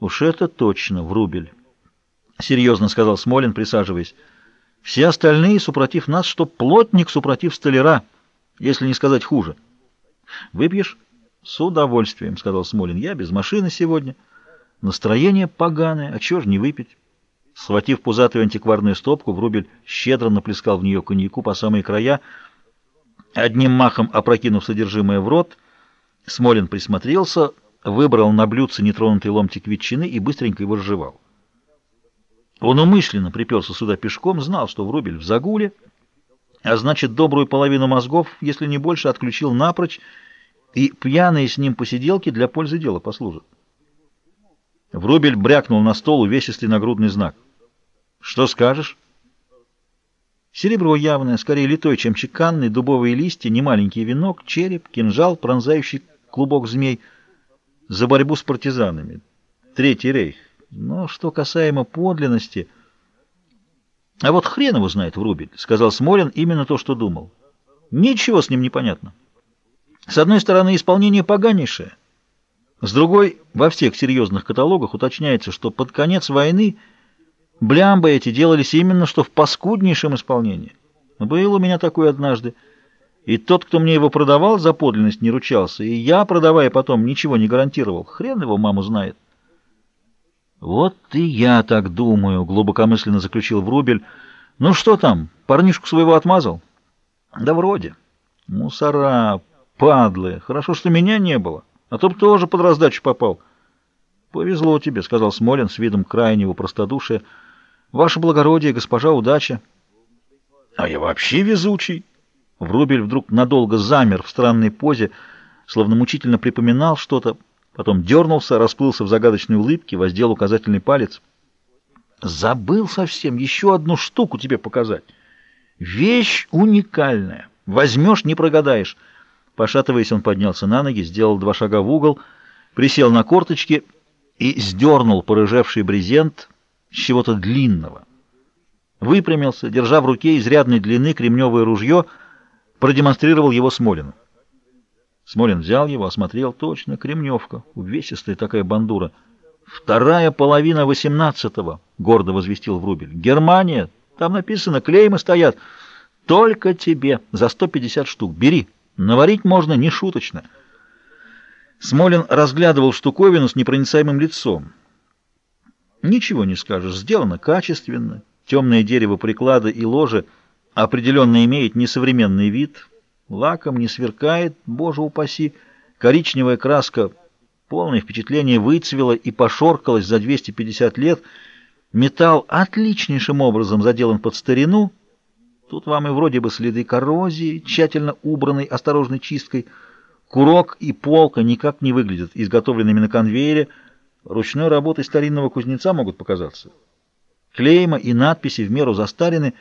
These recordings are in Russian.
Уж это точно, в рубль. Серьезно сказал Смолин, присаживаясь. Все остальные, супротив нас, что плотник, супротив столяра, если не сказать хуже. Выпьешь? С удовольствием, сказал Смолин. Я без машины сегодня. Настроение поганое, а чего ж не выпить? Схватив пузатую антикварную стопку, Врубель щедро наплескал в нее коньяку по самые края. Одним махом опрокинув содержимое в рот, Смолин присмотрелся, выбрал на блюдце нетронутый ломтик ветчины и быстренько его разжевал. Он умышленно приперся сюда пешком, знал, что Врубель в загуле, а значит, добрую половину мозгов, если не больше, отключил напрочь, и пьяные с ним посиделки для пользы дела послужат. Врубель брякнул на стол увесистый нагрудный знак. «Что скажешь?» Серебро явное, скорее литой, чем чеканный, дубовые листья, немаленький венок, череп, кинжал, пронзающий клубок змей за борьбу с партизанами. Третий рейх. Но что касаемо подлинности... А вот хрен его знает, Врубель, — сказал Смолин именно то, что думал. Ничего с ним не понятно. С одной стороны, исполнение поганейшее. С другой, во всех серьезных каталогах уточняется, что под конец войны блямбы эти делались именно что в паскуднейшем исполнении. Был у меня такой однажды. И тот, кто мне его продавал, за подлинность не ручался. И я, продавая потом, ничего не гарантировал. Хрен его маму знает. «Вот и я так думаю», — глубокомысленно заключил Врубель. «Ну что там, парнишку своего отмазал?» «Да вроде. Мусора, падлы. Хорошо, что меня не было, а то бы тоже под раздачу попал». «Повезло тебе», — сказал Смолин с видом крайнего простодушия. «Ваше благородие, госпожа удача». «А я вообще везучий». Врубель вдруг надолго замер в странной позе, словно мучительно припоминал что-то, Потом дернулся, расплылся в загадочной улыбке, воздел указательный палец. «Забыл совсем еще одну штуку тебе показать. Вещь уникальная. Возьмешь, не прогадаешь». Пошатываясь, он поднялся на ноги, сделал два шага в угол, присел на корточки и сдернул порыжевший брезент с чего-то длинного. Выпрямился, держа в руке изрядной длины кремневое ружье, продемонстрировал его Смолину. Смолин взял его, осмотрел. Точно, кремневка. Увесистая такая бандура. «Вторая половина восемнадцатого», — гордо возвестил Врубель. «Германия. Там написано, клеймы стоят. Только тебе. За сто пятьдесят штук. Бери. Наварить можно не шуточно». Смолин разглядывал штуковину с непроницаемым лицом. Ничего не скажешь. Сделано качественно. Темное дерево приклада и ложи определенно имеет несовременный вид — Лаком не сверкает, боже упаси. Коричневая краска, полное впечатление, выцвела и пошоркалась за 250 лет. Металл отличнейшим образом заделан под старину. Тут вам и вроде бы следы коррозии, тщательно убранной осторожной чисткой. Курок и полка никак не выглядят изготовленными на конвейере. Ручной работой старинного кузнеца могут показаться. Клейма и надписи в меру застарены,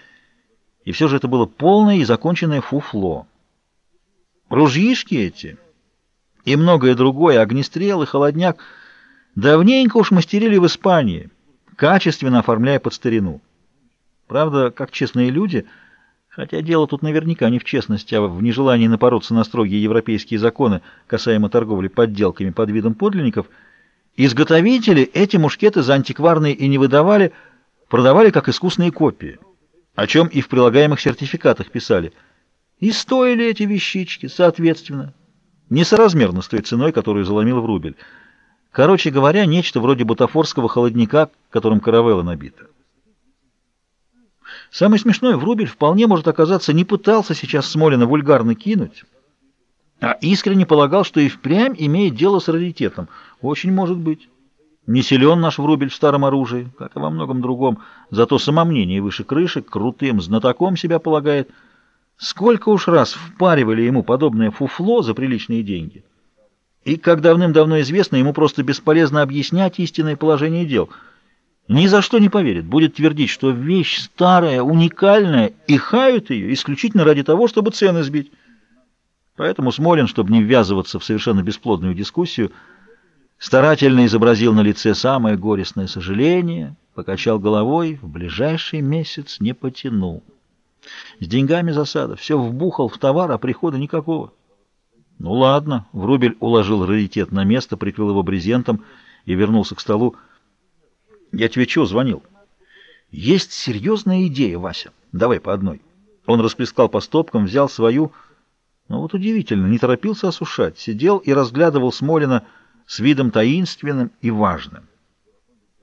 и все же это было полное и законченное фуфло. Ружьишки эти и многое другое, огнестрел и холодняк, давненько уж мастерили в Испании, качественно оформляя под старину. Правда, как честные люди, хотя дело тут наверняка не в честности, а в нежелании напороться на строгие европейские законы касаемо торговли подделками под видом подлинников, изготовители эти мушкеты за антикварные и не выдавали, продавали как искусные копии, о чем и в прилагаемых сертификатах писали – и стоили эти вещички, соответственно, несоразмерно с той ценой, которую заломил в рубль. Короче говоря, нечто вроде бутафорского холодника, которым каравелла набита. Самое смешное, Врубель вполне может оказаться не пытался сейчас Смолина вульгарно кинуть, а искренне полагал, что и впрямь имеет дело с раритетом. Очень может быть. Не силен наш Врубель в старом оружии, как и во многом другом, зато самомнение выше крыши, крутым знатоком себя полагает – Сколько уж раз впаривали ему подобное фуфло за приличные деньги. И, как давным-давно известно, ему просто бесполезно объяснять истинное положение дел. Ни за что не поверит, будет твердить, что вещь старая, уникальная, и хают ее исключительно ради того, чтобы цены сбить. Поэтому Смолин, чтобы не ввязываться в совершенно бесплодную дискуссию, старательно изобразил на лице самое горестное сожаление, покачал головой, в ближайший месяц не потянул. С деньгами засада. Все вбухал в товар, а прихода никакого. Ну ладно. Врубель уложил раритет на место, прикрыл его брезентом и вернулся к столу. «Я тебе чего звонил?» «Есть серьезная идея, Вася. Давай по одной». Он расплескал по стопкам, взял свою... Ну вот удивительно, не торопился осушать, сидел и разглядывал Смолина с видом таинственным и важным.